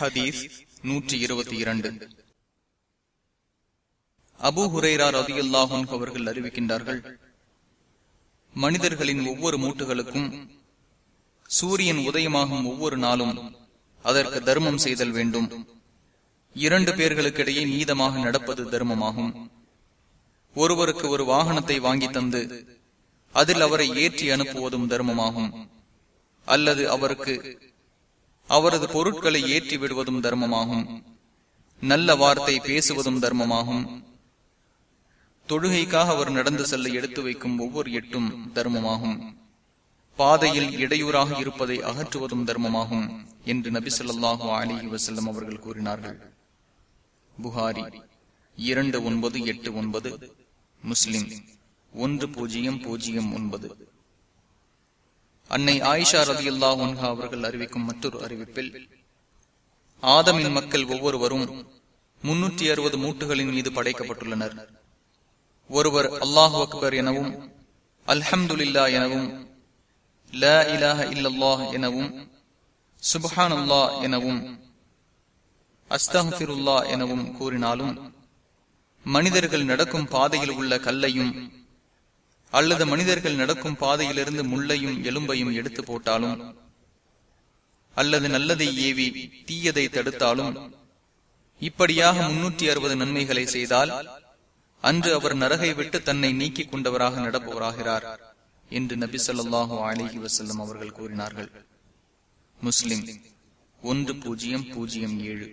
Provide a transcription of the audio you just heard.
ஹதீஸ் நூற்றி இருபத்தி இரண்டு. அபு ஹுரேரா ரதியுல்லாஹன் அவர்கள் அறிவிக்கின்றார்கள் மனிதர்களின் ஒவ்வொரு மூட்டுகளுக்கும் சூரியன் உதயமாகும் ஒவ்வொரு நாளும் அதற்கு தர்மம் செய்தல் வேண்டும். இரண்டு பேர்களுக்கிடையே நீதமாக நடப்பது தர்மமாகும். ஒருவருக்கு ஒரு வாகனத்தை வாங்கி தந்து அதில் அவரை ஏற்றி அனுப்புவதும் தர்மமாகும். அல்லது அவருக்கு அவரது பொருட்களை ஏற்றி விடுவதும் தர்மமாகும். நல்ல வார்த்தை பேசுவதும் தர்மமாகும். தொழுகைக்காக அவர் நடந்து செல்ல எடுத்து வைக்கும் ஒவ்வொரு எட்டும் தர்மமாகும். பாதையில் இடையூறாக இருப்பதை அகற்றுவதும் தர்மமாகும் என்று நபி சொல்லாஹு அலி வசல்லம் அவர்கள் கூறினார்கள். புகாரி இரண்டு ஒன்பது எட்டு ஒன்பது முஸ்லிம் ஒன்று பூஜ்ஜியம் பூஜ்ஜியம் ஒன்பது. அன்னை ஆயிஷா ரதி அல்லாஹா அவர்கள் அறிவிக்கும் மற்றொரு அறிவிப்பில் ஆதமின் மக்கள் ஒவ்வொருவரும் முன்னூற்றி அறுபது மூட்டுகளின் மீது படைக்கப்பட்டுள்ளனர். ஒருவர் அல்லாஹு அக்பர் எனவும் அல்ஹம்துல்லா எனவும் ல இலாஹ இல்லல்லாஹ் எனவும் சுபஹான் அல்லா எனவும் அஸ்தஹிருல்லா எனவும் கூறினாலும் மனிதர்கள் நடக்கும் பாதையில் உள்ள கல்லையும் அல்லது மனிதர்கள் நடக்கும் பாதையிலிருந்து முள்ளையும் எலும்பையும் எடுத்து போட்டாலும் அல்லது நல்லதை ஏவி தீயதை தடுத்தாலும் இப்படியாக முன்னூற்றி அறுபது நன்மைகளை செய்தால் அன்று அவர் நரகை விட்டு தன்னை நீக்கிக் கொண்டவராக நடப்பவராகிறார் என்று நபி சொல்லாஹு அலிஹி வசல்லம் அவர்கள் கூறினார்கள். முஸ்லிம் ஒன்று பூஜ்ஜியம் பூஜ்ஜியம் ஏழு.